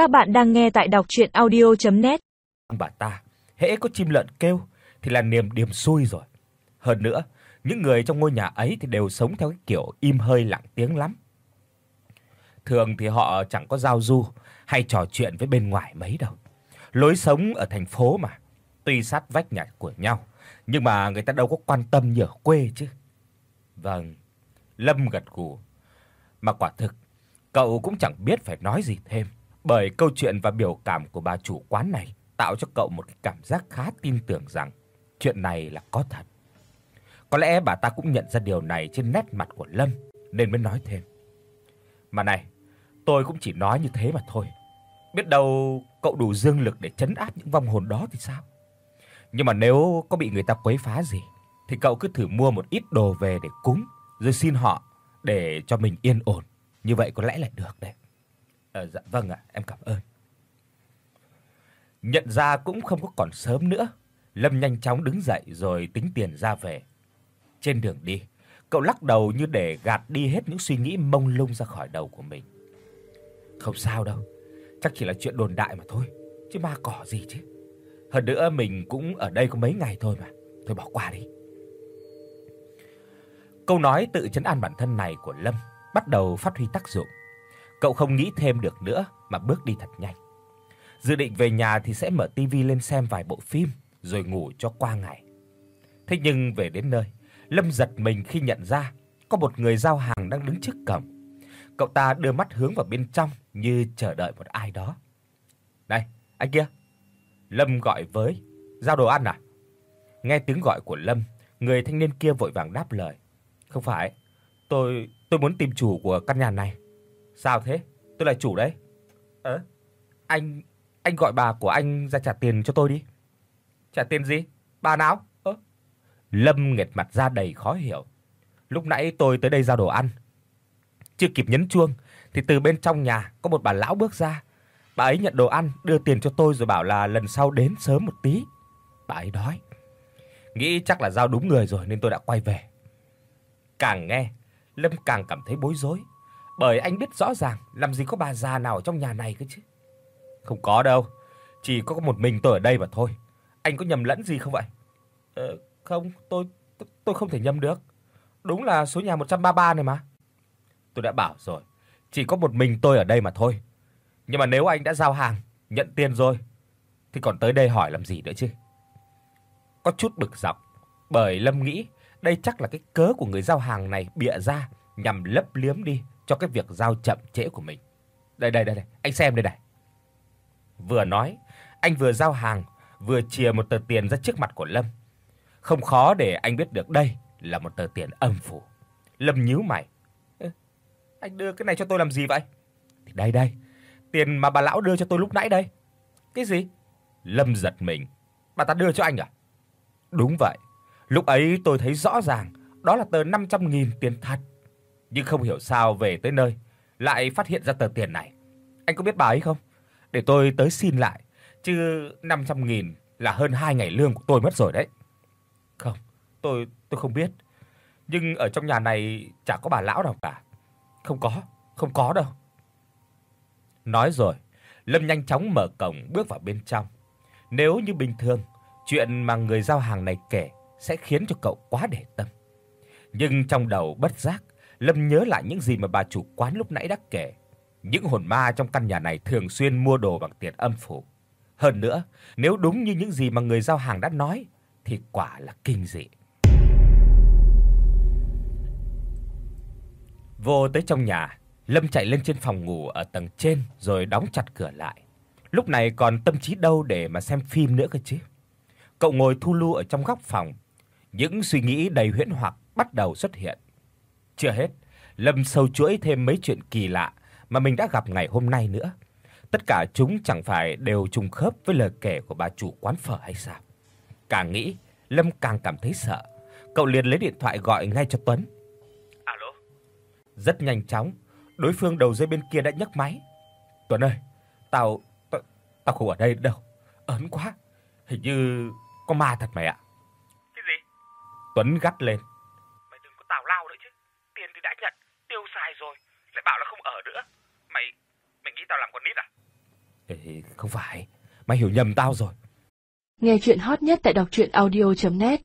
Các bạn đang nghe tại đọc audio net Bà ta, hễ có chim lợn kêu thì là niềm điềm xui rồi. Hơn nữa, những người trong ngôi nhà ấy thì đều sống theo cái kiểu im hơi lặng tiếng lắm. Thường thì họ chẳng có giao du hay trò chuyện với bên ngoài mấy đâu. Lối sống ở thành phố mà, tuy sát vách nhà của nhau, nhưng mà người ta đâu có quan tâm như ở quê chứ. Vâng, Lâm gật gù. Mà quả thực, cậu cũng chẳng biết phải nói gì thêm, bởi câu chuyện và biểu cảm của bà chủ quán này tạo cho cậu một cái cảm giác khá tin tưởng rằng chuyện này là có thật. Có lẽ bà ta cũng nhận ra điều này trên nét mặt của Lâm nên mới nói thêm. Mà này, tôi cũng chỉ nói như thế mà thôi. Biết đâu cậu đủ dương lực để trấn áp những vong hồn đó thì sao? Nhưng mà nếu có bị người ta quấy phá gì thì cậu cứ thử mua một ít đồ về để cúng rồi xin họ để cho mình yên ổn. Như vậy có lẽ lại được đấy. Ờ dạ vâng ạ, em cảm ơn. Nhận ra cũng không có còn sớm nữa, Lâm nhanh chóng đứng dậy rồi tính tiền ra về. Trên đường đi, cậu lắc đầu như để gạt đi hết những suy nghĩ mông lung ra khỏi đầu của mình. Không sao đâu, chắc chỉ là chuyện đồn đại mà thôi, chứ ma cỏ gì chứ. Hơn nữa mình cũng ở đây có mấy ngày thôi mà, thôi bỏ qua đi. Câu nói tự trấn an bản thân này của Lâm bắt đầu phát huy tác dụng. Cậu không nghĩ thêm được nữa mà bước đi thật nhanh. Dự định về nhà thì sẽ mở tivi lên xem vài bộ phim rồi ngủ cho qua ngày. Thế nhưng về đến nơi, Lâm giật mình khi nhận ra có một người giao hàng đang đứng trước cổng. Cậu ta đưa mắt hướng vào bên trong như chờ đợi một ai đó. "Này, anh kia." Lâm gọi với, "Giao đồ ăn à?" Nghe tiếng gọi của Lâm, người thanh niên kia vội vàng đáp lời, "Không phải, tôi tôi muốn tìm chủ của căn nhà này." "Sao thế? Tôi là chủ đấy." "Ơ, anh anh gọi bà của anh ra trả tiền cho tôi đi." "Trả tiền gì? Bà nào?" Ơ. Lâm nghẹt mặt ra đầy khó hiểu. "Lúc nãy tôi tới đây giao đồ ăn." Chưa kịp nhấn chuông thì từ bên trong nhà có một bà lão bước ra. Bà ấy nhận đồ ăn, đưa tiền cho tôi rồi bảo là lần sau đến sớm một tí. Bà ấy đói. Nghĩ chắc là giao đúng người rồi nên tôi đã quay về. Càng nghe, Lâm càng cảm thấy bối rối, bởi anh biết rõ ràng làm gì có bà già nào ở trong nhà này cơ chứ. Không có đâu, chỉ có một mình tôi ở đây mà thôi. Anh có nhầm lẫn gì không vậy? Ờ không, tôi tôi không thể nhầm được. Đúng là số nhà 133 này mà. Tôi đã bảo rồi, chỉ có một mình tôi ở đây mà thôi. Nhưng mà nếu anh đã giao hàng, nhận tiền rồi thì còn tới đây hỏi làm gì nữa chứ? Có chút bực dọc, bởi Lâm nghĩ đây chắc là cái cớ của người giao hàng này bịa ra nhằm lấp liếm đi cho cái việc giao chậm trễ của mình. Đây đây đây đây, anh xem đây này. Vừa nói, anh vừa giao hàng, vừa chìa một tờ tiền ra trước mặt của Lâm. Không khó để anh biết được đây là một tờ tiền âm phủ. Lâm nhíu mày. Anh đưa cái này cho tôi làm gì vậy? Thì đây đây, tiền mà bà lão đưa cho tôi lúc nãy đây. Cái gì? Lâm giật mình. Bà ta đưa cho anh à? Đúng vậy. Lúc ấy tôi thấy rõ ràng đó là tờ 500.000 tiền thật. Nhưng không hiểu sao về tới nơi lại phát hiện ra tờ tiền này. Anh có biết bà ấy không? Để tôi tới xin lại, chứ 500.000 là hơn 2 ngày lương của tôi mất rồi đấy. Không, tôi tôi không biết. Nhưng ở trong nhà này chả có bà lão nào cả. Không có, không có đâu. Nói rồi, Lâm nhanh chóng mở cổng bước vào bên trong. Nếu như bình thường, chuyện mà người giao hàng này kể sẽ khiến cho cậu quá để tâm. Nhưng trong đầu bất giác, Lâm nhớ lại những gì mà bà chủ quán lúc nãy đã kể. Những hồn ma trong căn nhà này thường xuyên mua đồ bằng tiền âm phủ. Hơn nữa, nếu đúng như những gì mà người giao hàng đã nói thì quả là kinh dị. Vô tới trong nhà, Lâm chạy lên trên phòng ngủ ở tầng trên rồi đóng chặt cửa lại. Lúc này còn tâm trí đâu để mà xem phim nữa cơ chứ. Cậu ngồi thu lu ở trong góc phòng, những suy nghĩ đầy huyễn hoặc bắt đầu xuất hiện. Chưa hết, Lâm sâu chuỗi thêm mấy chuyện kỳ lạ mà mình đã gặp ngày hôm nay nữa. Tất cả chúng chẳng phải đều trùng khớp với lời kể của bà chủ quán phở hay sao? Càng nghĩ, Lâm càng cảm thấy sợ. Cậu liền lấy điện thoại gọi ngay cho Tuấn. Alo. Rất nhanh chóng, đối phương đầu dây bên kia đã nhấc máy. "Tuấn ơi, tao tao, tao không ở đây đâu. Ớn quá. Hình như có ma thật mày ạ." Cái gì? Tuấn gắt lên. Mày đừng có tào lao nữa chứ. Tiền thì đã nhận, tiêu xài rồi, lại bảo là không ở nữa. Mày mày nghĩ tao làm con nít à? Ê, không phải, mày hiểu nhầm tao rồi. Nghe chuyện hot nhất tại đọc truyện audio.net